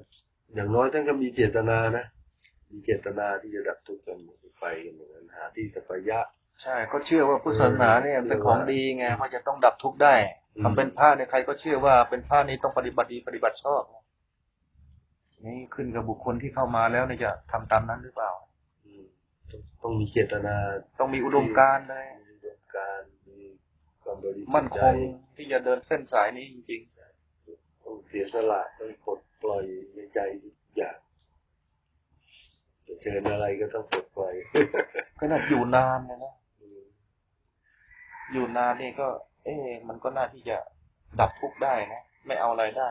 อย่างน้อยท่านก็มีเจตนานะมีเจตนาที่จะดับทุกข์กันไปกันอย่างนั้นหาที่สัพยะ ใช่ก็เชื่อว่าพุทธศาสนาเนี่ยเออเป็นของดีไงว่าจะต้องดับทุกข์ได้อืมทำเป็นพระเนี่ยใครก็เชื่อว่าเป็นพระนี่ต้องปฏิบัติดีปฏิบัติชอบนี่ขึ้นกับบุคคลที่เข้ามาแล้วเนี่ยจะทำตามนั้นหรือเปล่าอืมต้องต้องมีเจตนา ต้องมีอุดมการณ์เลยมีอุดมการณ์มีความบริสุทธิ์มั่นใจคงที่จะเดินเส้นสายนี้จริง ต้องเสียสละต้องปลดปล่อยในใจทุกอย่างจะเชิญอะไรก็ต้องปลดปล่อยๆขนาดอยู่นานเนี่ยนะอยู่นานนี่ก็ เอ๊ะมันก็น่าที่จะดับทุกข์ได้นะไม่เอาอะไรได้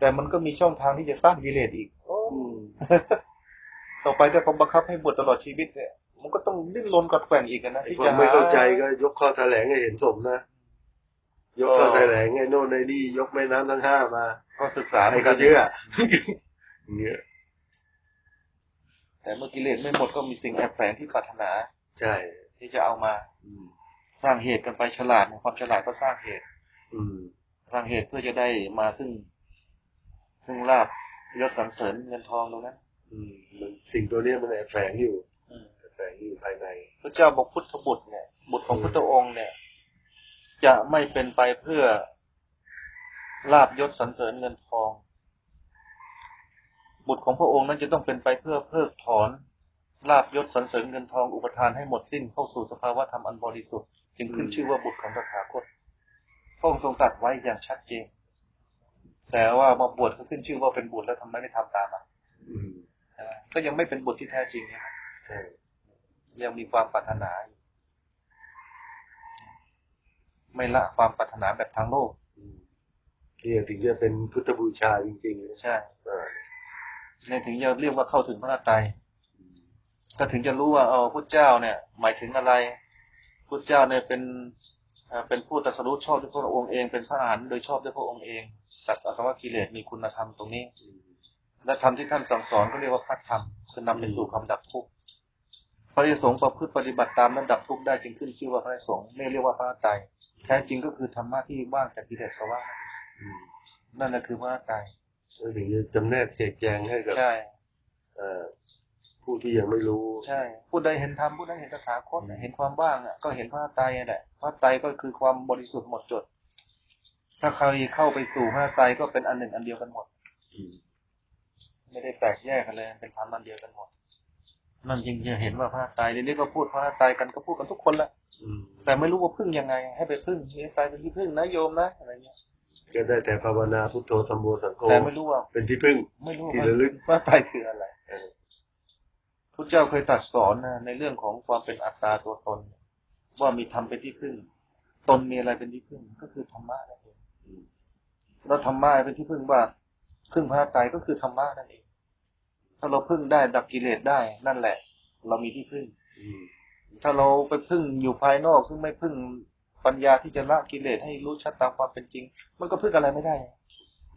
แต่มันก็มีช่องทางที่จะสร้างกิเลสอีกอืมต่อไปถ้าเขาบังคับให้บวชตลอดชีวิตเนี่ยมันก็ต้องดิ้นรนกัดแกว่งอีกอะนะไอ้ที่คนจะไม่เข้าใจหก็ยกข้อแถลงให้เห็นสมนะ ยกข้อแถลงไอ้โน่นไอ้นี่ยกแม่น้ำทั้งห้ามา ก็ศึกษาให้เขาเชื่ออย่างเงี้ยแต่เมื่อกิเลสไม่หมดก็มีสิ่งแอบแฝงที่ปรารถนา ใช่ ที่จะเอามา อืมสร้างเหตุกันไปฉลาดในความฉลาดก็สร้างเหตุ อืมสร้างเหตุเพื่อจะได้มาซึ่ง ซึ่งลาบยศสรรเสริญเงินทองตรงนั้นอืมมันสิ่งตัวเนี้ยมันแอบแฝงอยู่อืมแอบแฝงอยู่ภายใน พระเจ้าบอกพุทธบุตรเนี่ย บุตรของพุทธองค์เนี่ย จะไม่เป็นไปเพื่อลาบยศสรรเสริญเงินทอง บุตรของพระองค์นั้นจะต้องเป็นไปเพื่อเพิกถอนลาบยศสรรเสริญเงินทองอุปทานให้หมดสิ้นเข้าสู่สภาวะธรรมอันบริสุทธิ์จึงขึ้นชื่อว่าบุตรของตถาคตพระองค์ทรงตรัดไว้อย่างชัดเจน แต่ว่ามาบวชก็ขึ้นชื่อว่าเป็นบุตรแล้วทำไมไม่ทำตามอะอืมใช่ไหมก็ยังไม่เป็นบุตรที่แท้จริงใช่ไหมใช่ยังมีความปรารถนาอยู่ ไม่ละความปรารถนาแบบทางโลกอืมนี่ถึงจะเป็นพุทธบูชาจริงๆนะใช่อ่าในถึงจะเรียกว่าเข้าถึงพระนาไตรัยก็ถึงจะรู้ว่าเออพุทธเจ้าเนี่ย หมายถึงอะไรพุทธเจ้าเนี่ยเป็นเอ่อเป็นผู้ตรัสรู้ชอบด้วยพระองค์เองเป็นพระอรหันต์โดยชอบด้วยพระองค์เองตัดอสวกิเลสมีคุณธรรมตรงนี้และธรรมที่ท่านสั่งสอนก็เรียกว่าพระธรรมคือนำไปสู่ความดับทุกข์พระอริยสงฆ์ประพฤติปฏิบัติตามนั้นดับทุกข์ได้จึงขึ้นชื่อว่าพระอริยสงฆ์ไม่เรียกว่าพระนาไตรัย แท้จริงก็คือธรรมะที่ว่างจากกิเลสสวะอืมนั่นแหละคือพระนาไตรัยแล้วถึงจะจำแนกแจกแจงให้กับใช่เอ่อผู้ที่ยังไม่รู้ ใช่ผู้ใดเห็นธรรมผู้นั้นเห็นตถาคตเห็นความว่างอะ ก็เห็นพระไตรอะแหละพระไตรก็คือความบริสุทธิ์หมดจด ถ้าใครเข้าไปสู่พระไตรก็เป็นอันหนึ่งอันเดียวกันหมดอืมไม่ได้แตกแยกกันเลยเป็นธรรมอันเดียวกันหมด นั่นจึงจะเห็นว่าพระไตรเดี๋ยวนี้ก็พูดพระไตรกันก็พูดกันทุกคนละอืมแต่ไม่รู้ว่าพึ่งยังไง ให้ไปพึ่งนี่ไตรเป็นที่พึ่งนะโยมนะอะไรเงี้ยก็ได้แต่ภาวนาพุทโธธรรมโมสังโฆแต่ไม่รู้ว่าเป็นที่พึ่ง ไม่รู้ที่ว่าระลึกพระไตรคืออะไรเออพุทธเจ้าเคยตรัสสอนนะในเรื่องของความเป็นอัตตาตัวตน ว่ามีธรรมเป็นที่พึ่ง ตนมีอะไรเป็นที่พึ่ง ก็คือธรรมะนั่นเองอืมเราธรรมะเป็นที่พึ่งว่าพึ่งพระไตรก็คือธรรมะนั่นเอง ถ้าเราพึ่งได้ดับกิเลสได้ นั่นแหละ เรามีที่พึ่งอืมถ้าเราไปพึ่งอยู่ภายนอก ซึ่งไม่พึ่งปัญญาที่จะละกิเลสให้รู้ชัดตามความเป็นจริง มันก็พึ่งอะไรไม่ได้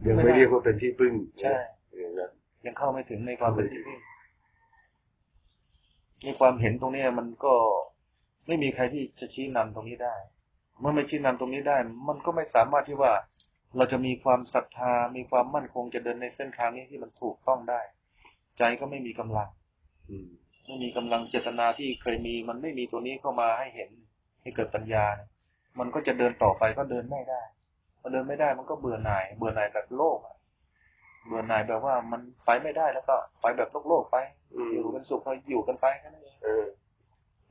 ยังไม่เรียกว่าเป็นที่พึ่งใช่อย่างนั้นยังเข้าไม่ถึงในความเป็นที่พึ่งในความเห็นตรงเนี้ยมันก็ไม่มีใครที่จะชี้นำตรงนี้ได้ เมื่อไม่ชี้นำตรงนี้ได้ มันก็ไม่สามารถที่ว่า เราจะมีความศรัทธา มีความมั่นคงจะเดินในเส้นทางนี้ที่มันถูกต้องได้ ใจก็ไม่มีกำลัง อืมไม่มีกำลังเจตนาที่เคยมี มันไม่มีตัวนี้เข้ามาให้เห็น ให้เกิดปัญญาเนี่ยมันก็จะเดินต่อไปก็เดินไม่ได้พอเดินไม่ได้มันก็เบื่อหน่าย เบื่อหน่ายแบบโลกอะเบื่อหน่ายแบบว่ามันไปไม่ได้แล้วก็ไปแบบโลกโลกๆไปอืมอยู่เป็นสุขก็อยู่กันไปแค่นั้นเองเออ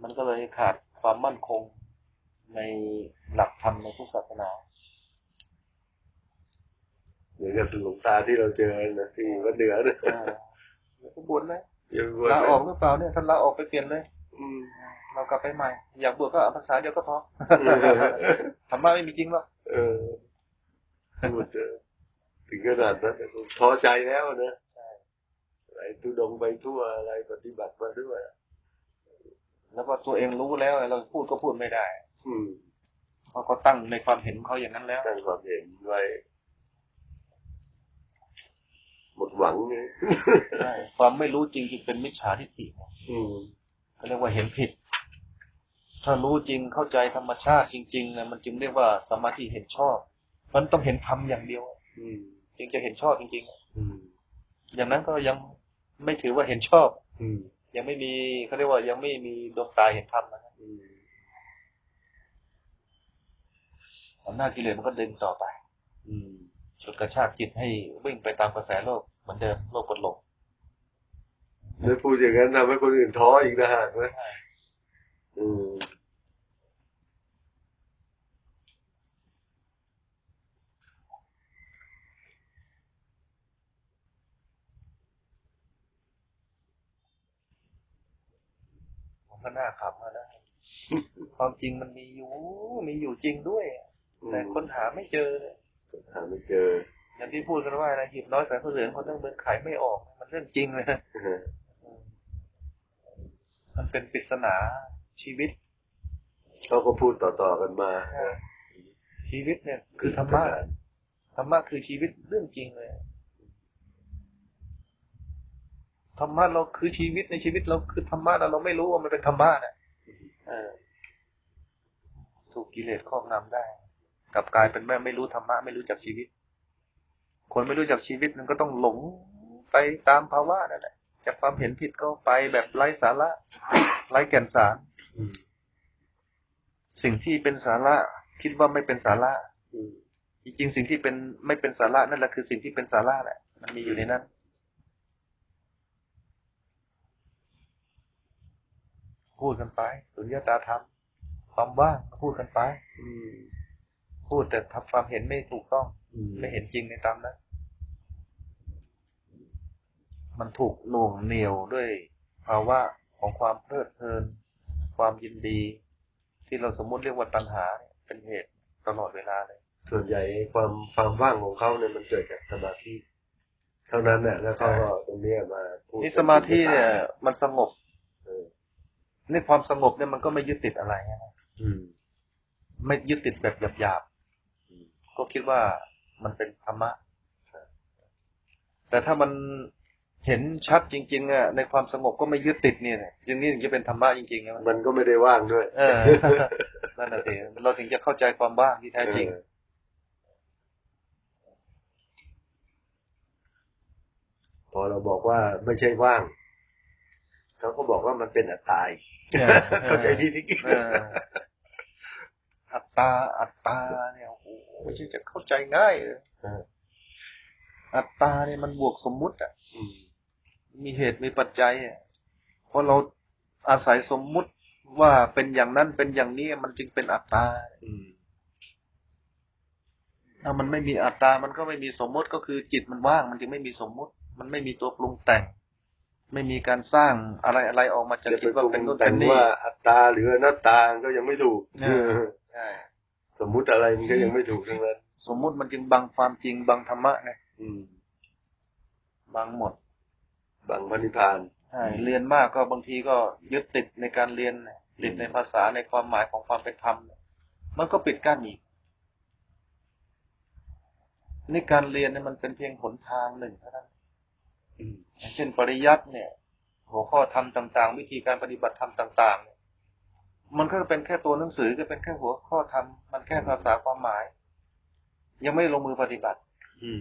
มันก็เลยขาดความมั่นคงในหลักธรรมในพุทธศาสนาเหมือนกับหลวงตาที่เราเจอนะที่วัดเหนือนะเออแล้วก็ บวชเลยยังบวชลาออกหรือเปล่าเนี่ยท่านลาออกไปเปลี่ยนเลย อืมเรากลับไปใหม่ อยากบวชก็เอาภาษาเดียวก็พอธรรมะไม่มีจริงหรอกเออพูดเจอถึงขนาดนั้นท้อใจแล้วนะอะไรทุดงไปทั่วอะไรปฏิบัติมาด้วยแล้วพอตัวเองรู้แล้วเราพูดก็พูดไม่ได้ อืมเพราะเขาตั้งในความเห็นของเขาอย่างนั้นแล้วตั้งความเห็นไว้ หวังไงใช่ความไม่รู้จริงจึงเป็นมิจฉาทิฏฐิอืมเขาเรียกว่าเห็นผิด ถ้ารู้จริงเข้าใจธรรมชาติจริงๆนะมันจึงเรียกว่าสมาธิเห็นชอบ มันต้องเห็นธรรมอย่างเดียวอืมจึงจะเห็นชอบจริงอืมๆอย่างนั้นก็ยังไม่ถือว่าเห็นชอบ อืมยังไม่มีเขาเรียกว่ายังไม่มีดวงตาเห็นธรรมนะครับอืมอำนาจกิเลสมันก็ดึงต่อไป อืม ฉุดกระชากจิตให้วิ่งไปตามกระแสโลกเหมือนเดิมโลกกดหลงแล้วพูดอย่างนั้นทำให้คนอื่นท้ออีกนะฮะนะอืมผมก็น่าขำอะนะความจริงมันมีอยู่ มีอยู่จริงด้วย แต่ค้นหาไม่เจอเลย หาไม่เจอ อย่างที่พูดกันว่าอะไรหีบน้อยสายผ้าเหลืองคนต้องเบินขายไม่ออก มันเรื่องจริงเลยนะมันเป็นปริศนาชีวิตเขาก็พูดต่อๆกันมาชีวิตเนี่ย คือธรรมะธรรมะคือชีวิตเรื่องจริงเลยธรรมะเราคือชีวิตในชีวิตเราคือธรรมะแต่เราไม่รู้ว่ามันเป็นธรรมะน่ะเออถูกกิเลสครอบงำได้ กลับกลายเป็นแม่ไม่รู้ธรรมะไม่รู้จักชีวิต คนไม่รู้จักชีวิตมันก็ต้องหลงไปตามภาวะนั่นแหละจากความเห็นผิดก็ไปแบบไร้สาระไร้แก่นสารสิ่งที่เป็นสาระ คิดว่าไม่เป็นสาระอืมจริงๆสิ่งที่เป็นไม่เป็นสาระนั่นแหละคือสิ่งที่เป็นสาระแหละ มันมีอยู่ในนั้นพูดกันไป สุญญตาธรรม ความว่างพูดกันไป อืม พูดแต่ทำความเห็นไม่ถูกต้องอืมไม่เห็นจริงในตามนั้นมันถูกหน่วงเหนียวด้วยภาวะของความเพลิดเพลิน ความยินดี ที่เราสมมุติเรียกว่าตัณหาเนี่ยเป็นเหตุตลอดเวลาเลย ส่วนใหญ่ความความว่างของเขาเนี่ยมันเกิดจากสมาธิเท่านั้นแหละแล้วเขาก็ตรงเนี้ยมาพูดนี่สมาธิเนี่ย มันสงบเออนี่ความสงบเนี่ยมันก็ไม่ยึดติดอะไรนะอืมไม่ยึดติดแบบหยาบอืมๆ ก็คิดว่ามันเป็นธรรมะ แต่ถ้ามันเห็นชัดจริง ๆอะในความสงบก็ไม่ยึดติดเนี่ยอย่างนี้ถึงจะเป็นธรรมะจริงๆใช่ไหมมันก็ไม่ได้ว่างด้วย เออนั่นน่ะสิเราถึงจะเข้าใจความว่างที่แท้จริงเออพอเราบอกว่าไม่ใช่ว่างเขาก็บอกว่ามันเป็นอัตตายเออเข้าใจที่นี่เอออัตตาอัตตาเนี่ยโอ้โห ไม่ใช่จะเข้าใจง่ายเลยเอออัตตาเนี่ยมันบวกสมมุติ อะอืมมีเหตุมีปัจจัยอะเพราะเราอาศัยสมมุติว่าเป็นอย่างนั้นเป็นอย่างนี้มันจึงเป็นอัตตาอืมถ้ามันไม่มีอัตตา มันก็ไม่มีสมมุติก็คือจิตมันว่าง มันจึงไม่มีสมมุติ มันไม่มีตัวปรุงแต่ง ไม่มีการสร้างอะไรอะไรออกมาจากจะจิไปตว่าปรุเป็นงนู่นแต่เป็งนนี่ว่าอัตตาหรืออนัตตาก็ยังไม่ถูกเออใช่ สมมุติอะไรมันก็ยังไม่ถูกทั้งนั้น สมมุติมันจึงบังความจริงบังธรรมะไงอืมบังหมดบางพระนิพพานใช่เรียนมากก็บางทีก็ยึดติดในการเรียนนะติดในภาษาในความหมายของความเป็นธรรมเนี่ยมันก็ปิดกั้นอีกนี่การเรียนเนี่ยมันเป็นเพียงหนทางหนึ่งเท่านั้นอืมอย่างเช่นปริยัติเนี่ย หัวข้อธรรมต่าง ๆ วิธีการปฏิบัติธรรมต่างๆเนี่ย มันก็เป็นแค่ตัวหนังสือก็เป็นแค่หัวข้อธรรมมันแค่ภาษาความหมาย ยังไม่ลงมือปฏิบัติ อืม